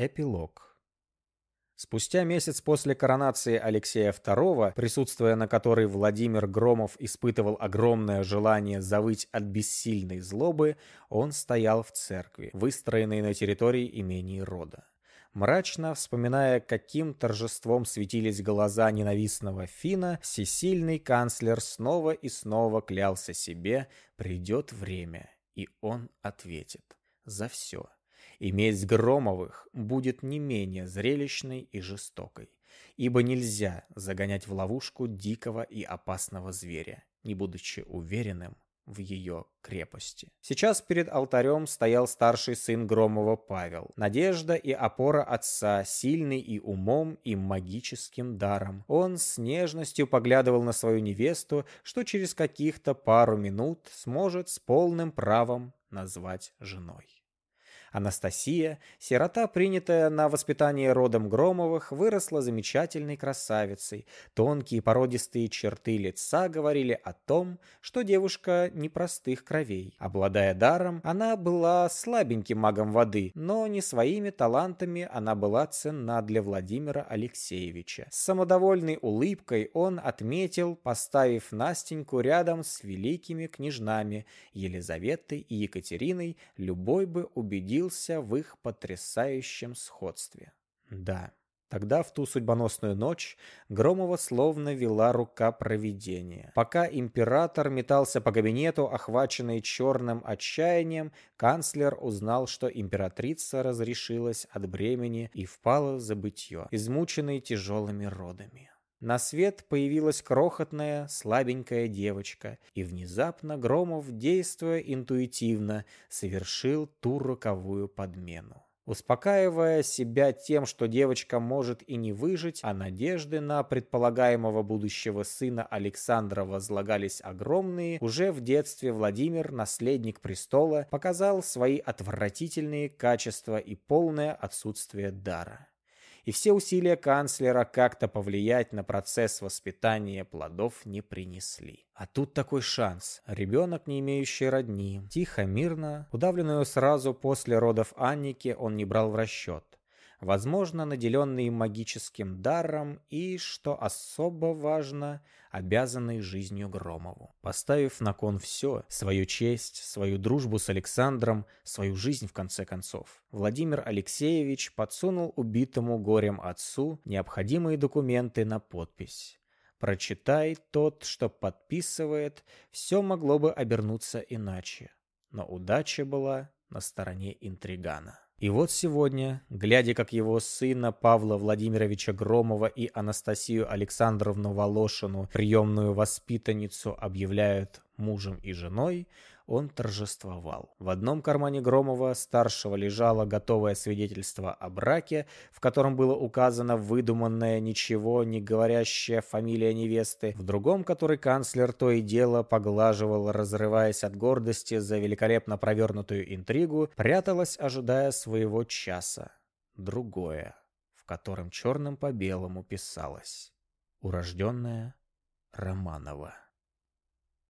Эпилог. Спустя месяц после коронации Алексея II, присутствуя на которой Владимир Громов испытывал огромное желание завыть от бессильной злобы, он стоял в церкви, выстроенной на территории имений рода. Мрачно вспоминая, каким торжеством светились глаза ненавистного Фина, всесильный канцлер снова и снова клялся себе, придет время, и он ответит за все и месть Громовых будет не менее зрелищной и жестокой, ибо нельзя загонять в ловушку дикого и опасного зверя, не будучи уверенным в ее крепости. Сейчас перед алтарем стоял старший сын Громова Павел. Надежда и опора отца, сильный и умом, и магическим даром. Он с нежностью поглядывал на свою невесту, что через каких-то пару минут сможет с полным правом назвать женой. Анастасия, сирота, принятая на воспитание родом Громовых, выросла замечательной красавицей. Тонкие породистые черты лица говорили о том, что девушка непростых кровей. Обладая даром, она была слабеньким магом воды, но не своими талантами она была ценна для Владимира Алексеевича. С самодовольной улыбкой он отметил, поставив Настеньку рядом с великими княжнами Елизаветой и Екатериной, любой бы убедил убедился в их потрясающем сходстве. Да, Тогда в ту судьбоносную ночь Громова словно вела рука провидения. Пока император метался по кабинету, охваченный черным отчаянием, канцлер узнал, что императрица разрешилась от бремени и впала в забытье, измученной тяжелыми родами. На свет появилась крохотная, слабенькая девочка, и внезапно Громов, действуя интуитивно, совершил ту роковую подмену. Успокаивая себя тем, что девочка может и не выжить, а надежды на предполагаемого будущего сына Александра возлагались огромные, уже в детстве Владимир, наследник престола, показал свои отвратительные качества и полное отсутствие дара и все усилия канцлера как-то повлиять на процесс воспитания плодов не принесли. А тут такой шанс. Ребенок, не имеющий родни, тихо, мирно, удавленную сразу после родов Анники, он не брал в расчет возможно, наделенные магическим даром и, что особо важно, обязанный жизнью Громову. Поставив на кон все, свою честь, свою дружбу с Александром, свою жизнь в конце концов, Владимир Алексеевич подсунул убитому горем отцу необходимые документы на подпись. Прочитай тот, что подписывает, все могло бы обернуться иначе. Но удача была на стороне интригана. И вот сегодня, глядя, как его сына Павла Владимировича Громова и Анастасию Александровну Волошину, приемную воспитанницу, объявляют мужем и женой, он торжествовал. В одном кармане Громова старшего лежало готовое свидетельство о браке, в котором было указано выдуманная, ничего не говорящая фамилия невесты, в другом, который канцлер то и дело поглаживал, разрываясь от гордости за великолепно провернутую интригу, пряталась, ожидая своего часа. Другое, в котором черным по белому писалось «Урожденная Романова».